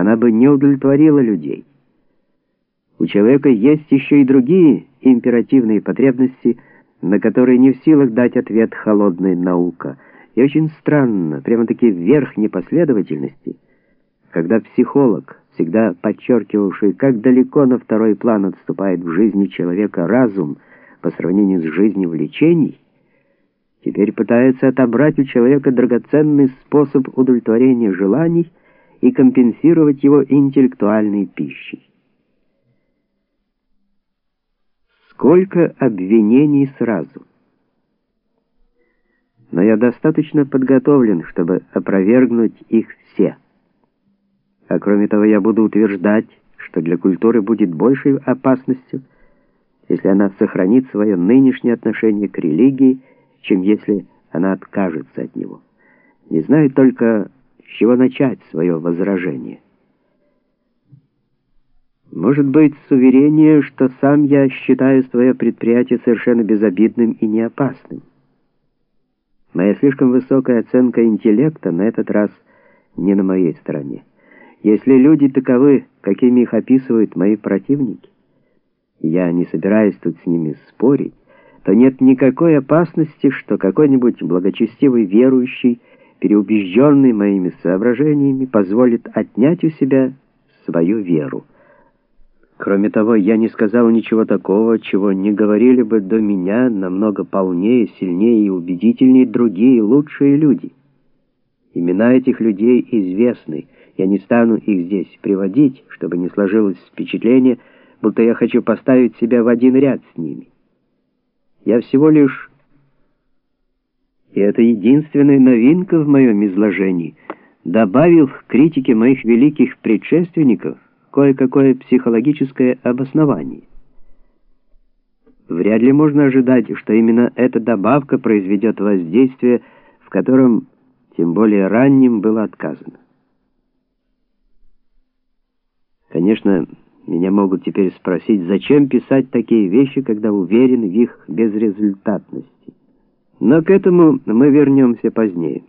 она бы не удовлетворила людей. У человека есть еще и другие императивные потребности, на которые не в силах дать ответ холодная наука. И очень странно, прямо-таки вверх непоследовательности, когда психолог, всегда подчеркивавший, как далеко на второй план отступает в жизни человека разум по сравнению с жизнью влечений, теперь пытается отобрать у человека драгоценный способ удовлетворения желаний и компенсировать его интеллектуальной пищей. Сколько обвинений сразу. Но я достаточно подготовлен, чтобы опровергнуть их все. А кроме того, я буду утверждать, что для культуры будет большей опасностью, если она сохранит свое нынешнее отношение к религии, чем если она откажется от него. Не знаю только, с чего начать свое возражение. Может быть, с уверения, что сам я считаю свое предприятие совершенно безобидным и неопасным. Моя слишком высокая оценка интеллекта на этот раз не на моей стороне. Если люди таковы, какими их описывают мои противники, я не собираюсь тут с ними спорить, то нет никакой опасности, что какой-нибудь благочестивый верующий, переубежденный моими соображениями, позволит отнять у себя свою веру. Кроме того, я не сказал ничего такого, чего не говорили бы до меня намного полнее, сильнее и убедительнее другие лучшие люди. Имена этих людей известны. Я не стану их здесь приводить, чтобы не сложилось впечатление, будто я хочу поставить себя в один ряд с ними. Я всего лишь... И это единственная новинка в моем изложении, добавил к критике моих великих предшественников — кое-какое психологическое обоснование. Вряд ли можно ожидать, что именно эта добавка произведет воздействие, в котором, тем более ранним, было отказано. Конечно, меня могут теперь спросить, зачем писать такие вещи, когда уверен в их безрезультатности. Но к этому мы вернемся позднее.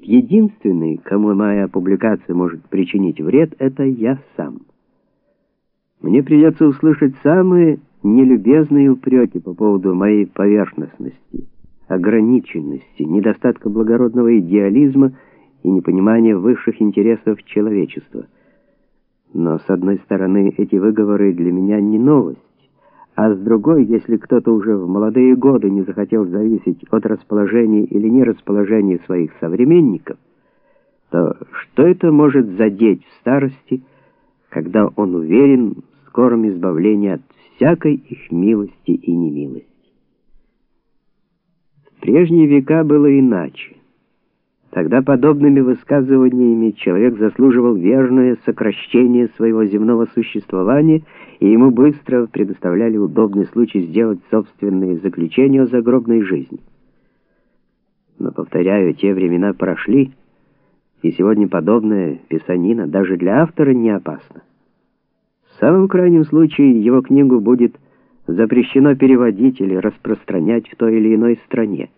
Единственный, кому моя публикация может причинить вред, это я сам. Мне придется услышать самые нелюбезные упреки по поводу моей поверхностности, ограниченности, недостатка благородного идеализма и непонимания высших интересов человечества. Но, с одной стороны, эти выговоры для меня не новость. А с другой, если кто-то уже в молодые годы не захотел зависеть от расположения или нерасположения своих современников, то что это может задеть в старости, когда он уверен в скором избавлении от всякой их милости и немилости? В прежние века было иначе. Тогда подобными высказываниями человек заслуживал верное сокращение своего земного существования, и ему быстро предоставляли удобный случай сделать собственные заключения о загробной жизни. Но, повторяю, те времена прошли, и сегодня подобная писанина даже для автора не опасна. В самом крайнем случае его книгу будет запрещено переводить или распространять в той или иной стране.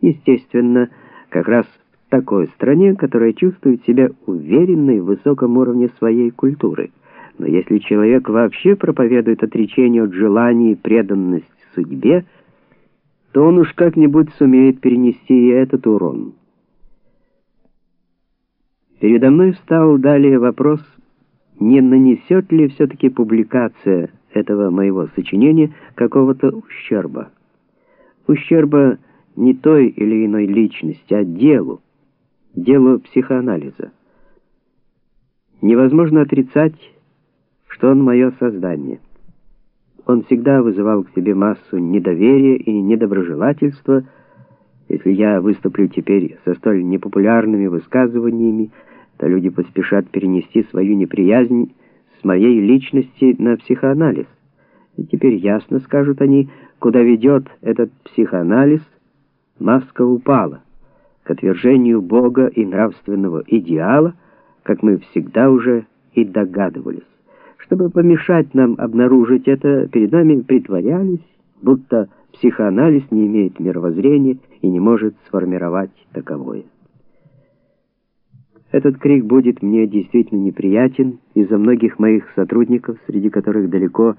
Естественно, как раз такой стране, которая чувствует себя уверенной в высоком уровне своей культуры. Но если человек вообще проповедует отречение от желаний и преданность судьбе, то он уж как-нибудь сумеет перенести и этот урон. Передо мной встал далее вопрос, не нанесет ли все-таки публикация этого моего сочинения какого-то ущерба. Ущерба не той или иной личности, а делу делу психоанализа. Невозможно отрицать, что он мое создание. Он всегда вызывал к себе массу недоверия и недоброжелательства. Если я выступлю теперь со столь непопулярными высказываниями, то люди поспешат перенести свою неприязнь с моей личности на психоанализ. И теперь ясно, скажут они, куда ведет этот психоанализ, маска упала к отвержению Бога и нравственного идеала, как мы всегда уже и догадывались. Чтобы помешать нам обнаружить это, перед нами притворялись, будто психоанализ не имеет мировоззрения и не может сформировать таковое. Этот крик будет мне действительно неприятен из-за многих моих сотрудников, среди которых далеко